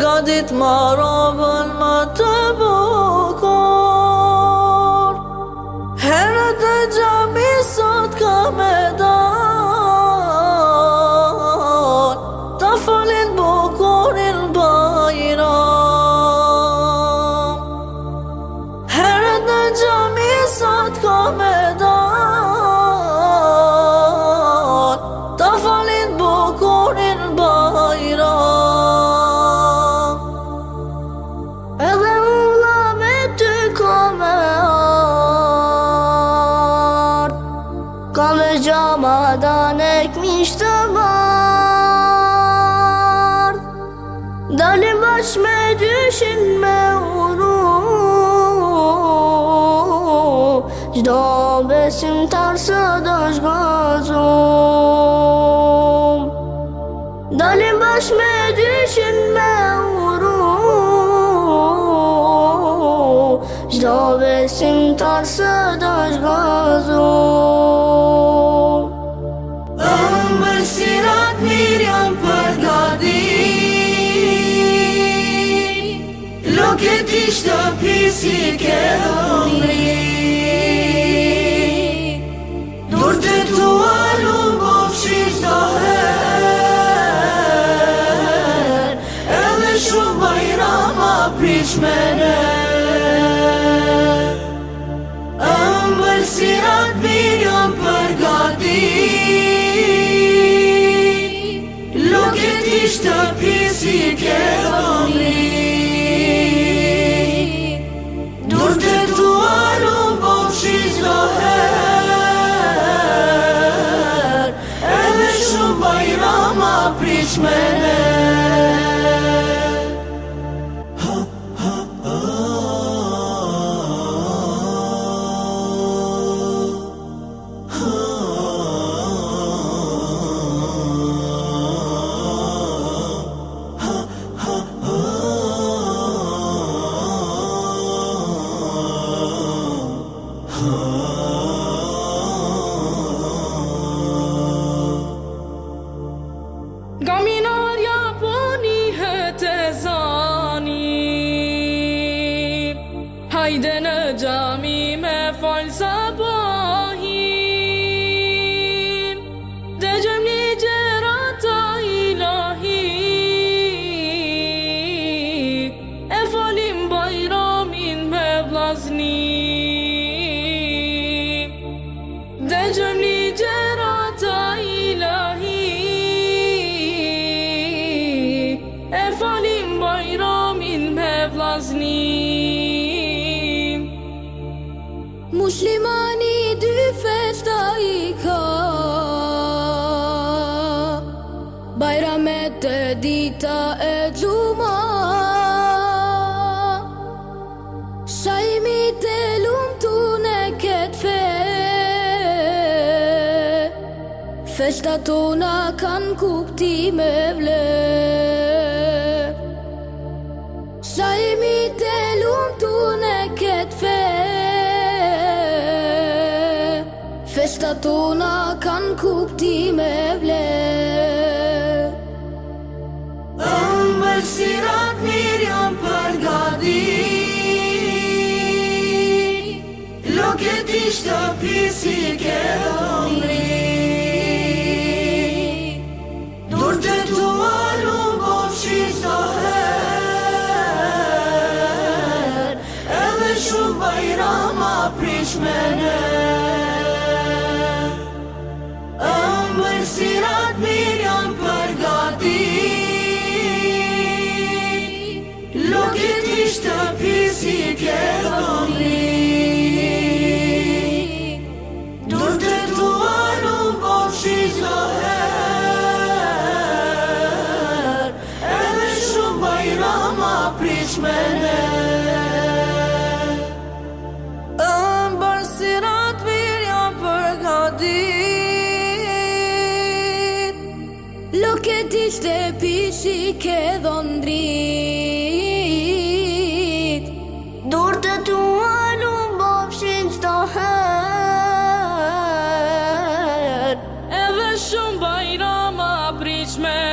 gadit ma robën ma të bërë Dalim başma düşünme onu Cda besim tersa daş gazom Dalim başma düşünme onu Cda besim tersa daş gazom Nuk e tishtë ke pisi kërë në një Dur të tualu bëmë shishtë do herë Edhe shumë bajra ma prishmënë Në mbërë si ratë mirë në përgati Nuk e tishtë të pisi düşmene hajde në gjami me falë sabahi Muslimani dy festa i ka Bajramet e dita e gjuma Shajmit e lumë të ne ketë fe Festa tona kanë kuptime vle Këtu na kanë kupti me vlerë Dhe në mërë si ratë mirë janë përgadi Lohë këti shtëpërisi këtë dëmri Dur të tuarë unë bëmë shishtë shumë bajra ma prinshme ne që këdo ndrit Dorë të tua në bëfshin qdo her E dhe shumë bajra ma prishmer